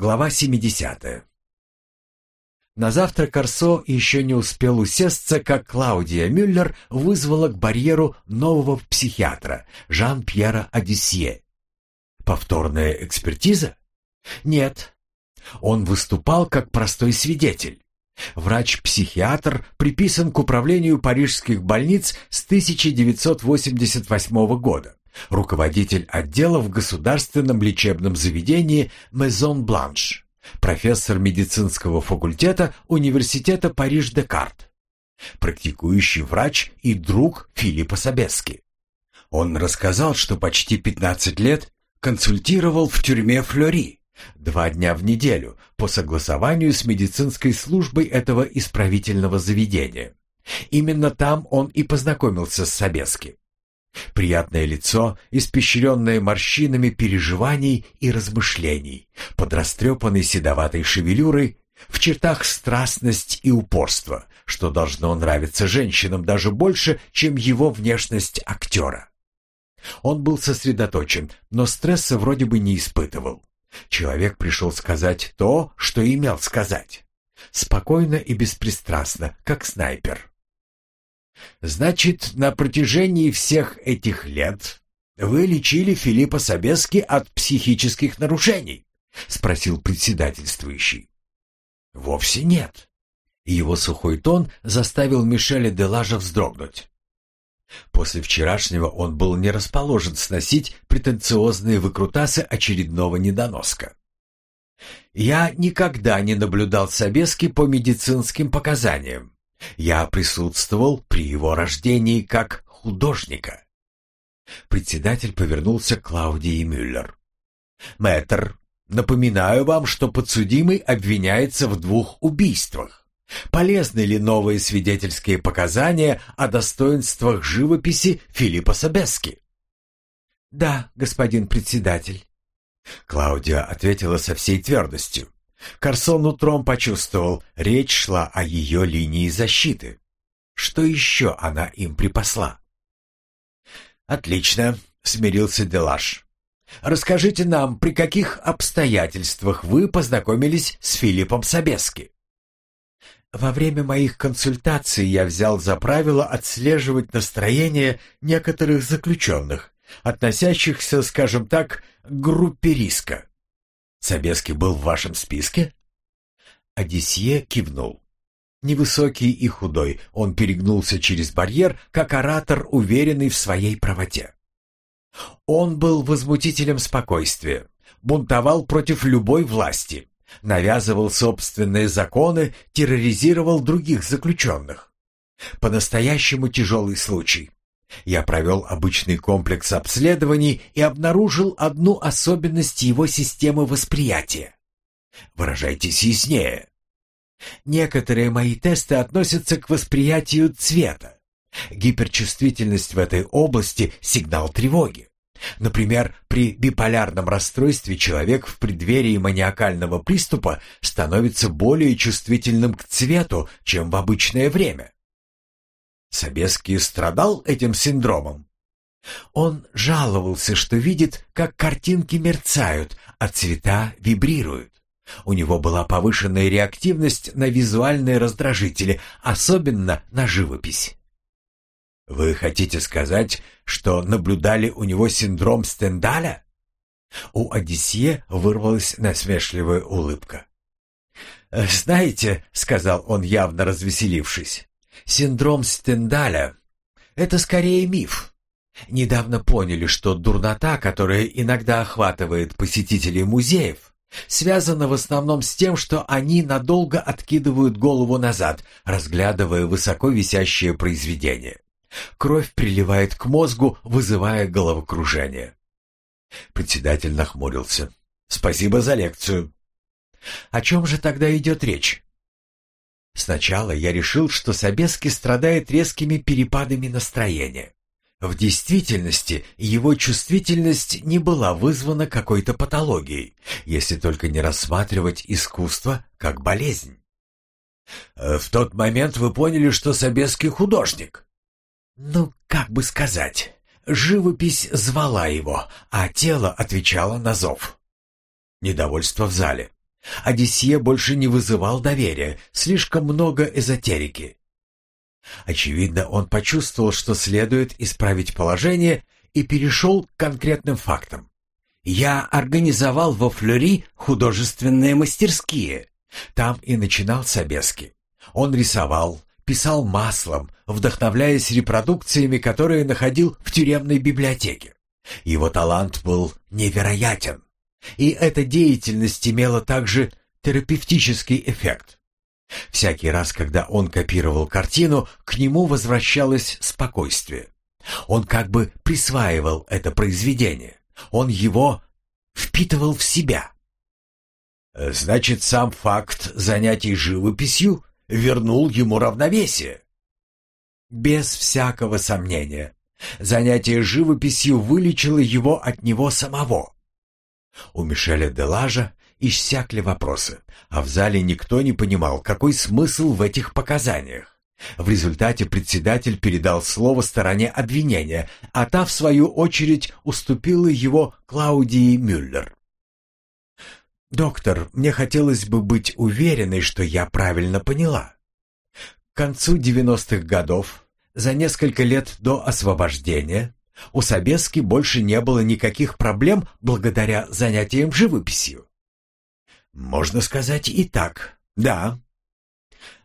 Глава 70. На завтра Корсо еще не успел усесться, как Клаудия Мюллер вызвала к барьеру нового психиатра Жан-Пьера Одиссье. Повторная экспертиза? Нет. Он выступал как простой свидетель. Врач-психиатр приписан к управлению парижских больниц с 1988 года. Руководитель отдела в государственном лечебном заведении Maison Blanche. Профессор медицинского факультета Университета Париж-Декарт. Практикующий врач и друг Филиппа Собески. Он рассказал, что почти 15 лет консультировал в тюрьме Флори, два дня в неделю, по согласованию с медицинской службой этого исправительного заведения. Именно там он и познакомился с Собески. Приятное лицо, испещренное морщинами переживаний и размышлений, под растрепанной седоватой шевелюрой, в чертах страстность и упорство, что должно нравиться женщинам даже больше, чем его внешность актера. Он был сосредоточен, но стресса вроде бы не испытывал. Человек пришел сказать то, что имел сказать. Спокойно и беспристрастно, как снайпер. «Значит, на протяжении всех этих лет вы лечили Филиппа Собески от психических нарушений?» — спросил председательствующий. «Вовсе нет». Его сухой тон заставил Мишеля Делажа вздрогнуть. После вчерашнего он был не расположен сносить претенциозные выкрутасы очередного недоноска. «Я никогда не наблюдал Собески по медицинским показаниям. Я присутствовал при его рождении как художника». Председатель повернулся к Клаудии Мюллер. «Мэтр, напоминаю вам, что подсудимый обвиняется в двух убийствах. Полезны ли новые свидетельские показания о достоинствах живописи Филиппа Собески? «Да, господин председатель». Клаудия ответила со всей твердостью. Карсон утром почувствовал, речь шла о ее линии защиты. Что еще она им припасла? «Отлично», — смирился Делаш. «Расскажите нам, при каких обстоятельствах вы познакомились с Филиппом Собески?» Во время моих консультаций я взял за правило отслеживать настроение некоторых заключенных, относящихся, скажем так, к группе риска. Собески был в вашем списке? Одиссее кивнул. Невысокий и худой, он перегнулся через барьер, как оратор, уверенный в своей правоте. Он был возмутителем спокойствия, бунтовал против любой власти, навязывал собственные законы, терроризировал других заключенных. По-настоящему тяжелый случай. Я провел обычный комплекс обследований и обнаружил одну особенность его системы восприятия. Выражайтесь яснее. Некоторые мои тесты относятся к восприятию цвета. Гиперчувствительность в этой области – сигнал тревоги. Например, при биполярном расстройстве человек в преддверии маниакального приступа становится более чувствительным к цвету, чем в обычное время. Собеский страдал этим синдромом. Он жаловался, что видит, как картинки мерцают, а цвета вибрируют. У него была повышенная реактивность на визуальные раздражители, особенно на живопись. Вы хотите сказать, что наблюдали у него синдром Стендаля? У Одиссея вырвалась насмешливая улыбка. «Э, «Знаете», — сказал он, явно развеселившись, — «синдром Стендаля — это скорее миф. Недавно поняли, что дурнота, которая иногда охватывает посетителей музеев, связана в основном с тем, что они надолго откидывают голову назад, разглядывая высоко висящее произведение. Кровь приливает к мозгу, вызывая головокружение. Председатель нахмурился. «Спасибо за лекцию». «О чем же тогда идет речь?» Сначала я решил, что Собеский страдает резкими перепадами настроения. В действительности его чувствительность не была вызвана какой-то патологией, если только не рассматривать искусство как болезнь. «Э, «В тот момент вы поняли, что Собеский художник?» Ну, как бы сказать, живопись звала его, а тело отвечало на зов. Недовольство в зале. Одиссея больше не вызывал доверия, слишком много эзотерики. Очевидно, он почувствовал, что следует исправить положение и перешел к конкретным фактам. Я организовал во Флюри художественные мастерские. Там и начинал Собески. Он рисовал, писал маслом, вдохновляясь репродукциями, которые находил в тюремной библиотеке. Его талант был невероятен. И эта деятельность имела также терапевтический эффект. Всякий раз, когда он копировал картину, к нему возвращалось спокойствие. Он как бы присваивал это произведение. Он его впитывал в себя. Значит, сам факт занятий живописью вернул ему равновесие. Без всякого сомнения. Занятие живописью вылечило его от него самого. У Мишеля Делажа иссякли вопросы, а в зале никто не понимал, какой смысл в этих показаниях. В результате председатель передал слово стороне обвинения, а та, в свою очередь, уступила его Клаудии Мюллер. «Доктор, мне хотелось бы быть уверенной, что я правильно поняла. К концу 90-х годов, за несколько лет до освобождения, у Собески больше не было никаких проблем благодаря занятиям живописью». «Можно сказать и так, да»,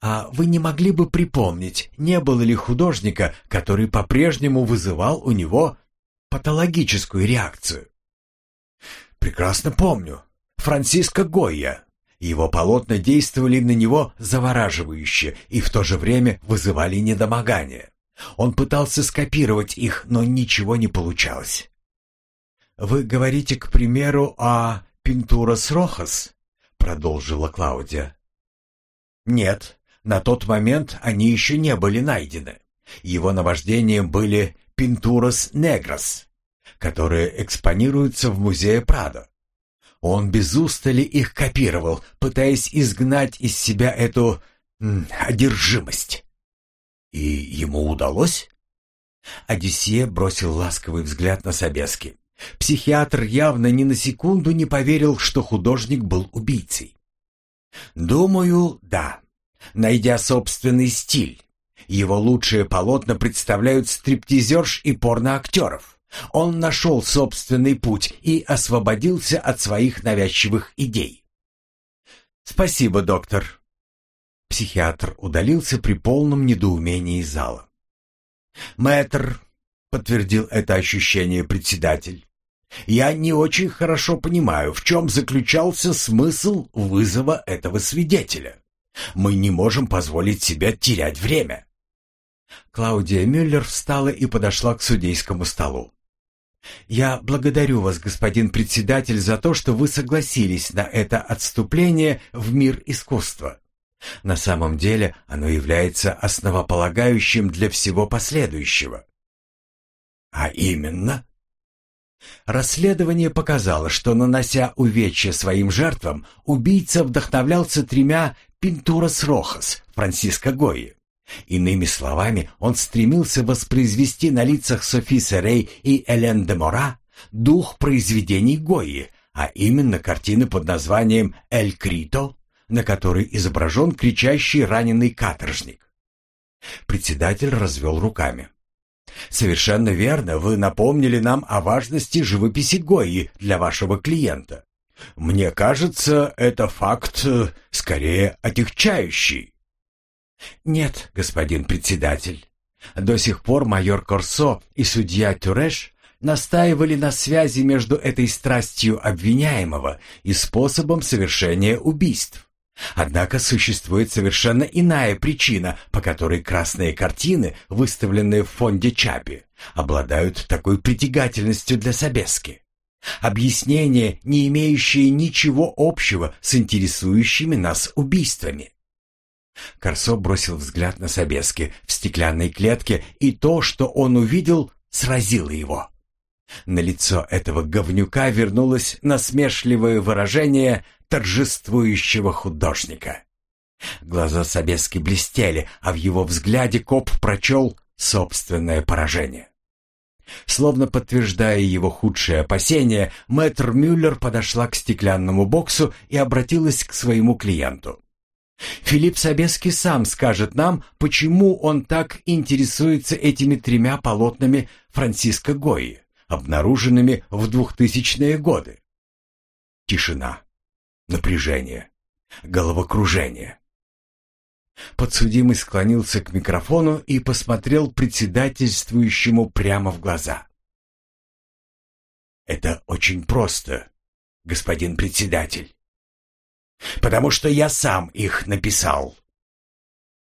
а вы не могли бы припомнить, не было ли художника, который по-прежнему вызывал у него патологическую реакцию? Прекрасно помню. Франциско Гойя. Его полотна действовали на него завораживающе и в то же время вызывали недомогание. Он пытался скопировать их, но ничего не получалось. «Вы говорите, к примеру, о Пинтурас Рохас?» — продолжила Клаудия. «Нет, на тот момент они еще не были найдены. Его наваждением были «Пинтурас Негрос», которые экспонируются в музее Прадо. Он без устали их копировал, пытаясь изгнать из себя эту одержимость. И ему удалось? Одиссея бросил ласковый взгляд на Собески. Психиатр явно ни на секунду не поверил, что художник был убийцей. «Думаю, да найдя собственный стиль. Его лучшие полотна представляют стриптизерш и порноактеров. Он нашел собственный путь и освободился от своих навязчивых идей. «Спасибо, доктор». Психиатр удалился при полном недоумении зала. «Мэтр», — подтвердил это ощущение председатель, «я не очень хорошо понимаю, в чем заключался смысл вызова этого свидетеля». Мы не можем позволить себе терять время. Клаудия Мюллер встала и подошла к судейскому столу. «Я благодарю вас, господин председатель, за то, что вы согласились на это отступление в мир искусства. На самом деле оно является основополагающим для всего последующего». «А именно?» Расследование показало, что, нанося увечья своим жертвам, убийца вдохновлялся тремя «пинтурас рохас» Франциско Гойи. Иными словами, он стремился воспроизвести на лицах Софи Серей и Элен де Мора дух произведений Гойи, а именно картины под названием «Эль Крито», на которой изображен кричащий раненый каторжник. Председатель развел руками. Совершенно верно, вы напомнили нам о важности живописи Гойи для вашего клиента. Мне кажется, это факт э, скорее отягчающий. Нет, господин председатель. До сих пор майор Корсо и судья Тюреш настаивали на связи между этой страстью обвиняемого и способом совершения убийств. Однако существует совершенно иная причина, по которой красные картины, выставленные в фонде Чапи, обладают такой притягательностью для Собески. Объяснение, не имеющее ничего общего с интересующими нас убийствами. Корсо бросил взгляд на Собески в стеклянной клетке, и то, что он увидел, сразило его. На лицо этого говнюка вернулось насмешливое выражение торжествующего художника. Глаза Собески блестели, а в его взгляде коп прочел собственное поражение. Словно подтверждая его худшие опасения, мэтр Мюллер подошла к стеклянному боксу и обратилась к своему клиенту. Филипп Собеский сам скажет нам, почему он так интересуется этими тремя полотнами Франциско Гойи, обнаруженными в двухтысячные годы. Тишина, напряжение, головокружение. Подсудимый склонился к микрофону и посмотрел председательствующему прямо в глаза. «Это очень просто, господин председатель. Потому что я сам их написал.